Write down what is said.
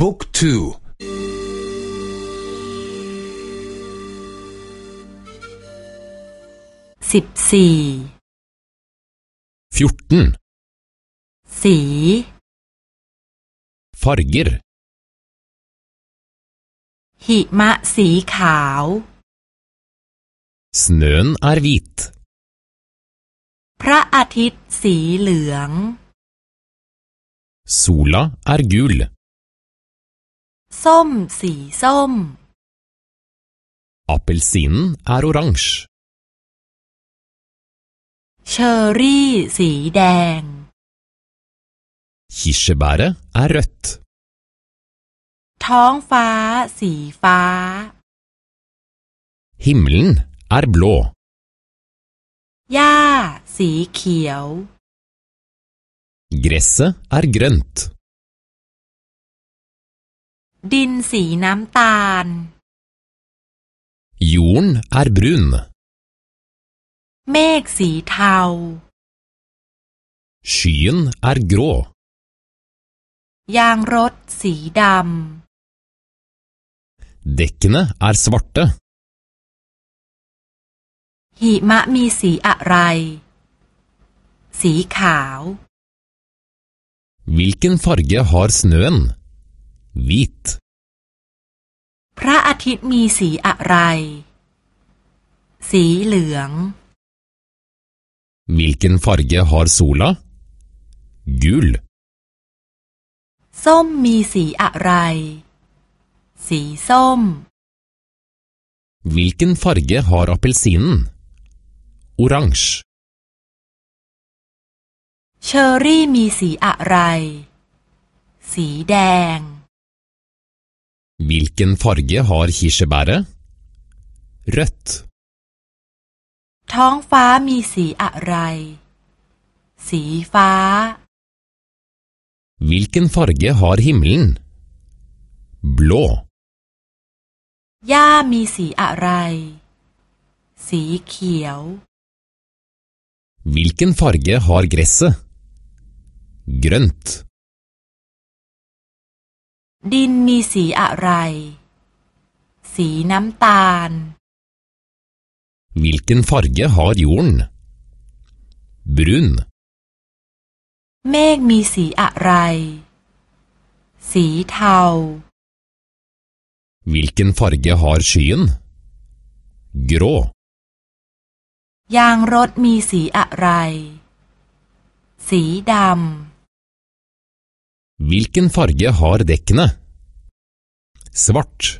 บุ๊กทู สิบสี่ 14. สี Farger. หิมะสีขาว Snøen er hvit. พระอาทิตย์สีเหลือง Sola er gul. ส้มสีส้ม Appelsinen er oransje. เชอร์รี่สีแดง Kirsebæret er rødt. ท้องฟ้าสีฟ้า Himmelen er blå. หญ้าสีเขียว Gresset er grønt. ดินสีน้ำตาล Jorden er brun. เมฆสีเทา Skyen er grå. ยางรถสีด Dekkene er svarte. ำ หิมะมีสีอะไร สีขาว Hvilken farge har snøen? Hvit. พระอาทิตย์มีสีอะไร สีเหลือง Hvilken farge har sola? Gul. ส้มมีสีอะไร สีส้ม Hvilken farge har appelsinen? Oransje. เชอร์รี่มีสีอะไร สีแดง Hvilken farge har kirsebæret? Rødt. ท้องฟ้ามีสีอะไร สีฟ้า Hvilken farge har himmelen? Blå. หญ้ามีสีอะไร สีเขียว Hvilken farge har gresset? Grønt. ดินมีสีอะไร สีน้ำตาล Hvilken farge har jorden? Brun. เมฆมีสีอะไร สีเทา Hvilken farge har skyen? Grå. ยางรถมีสีอะไร สีด Hvilken farge har dekkene? Svart.